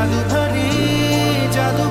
জাদু ধরি জাদু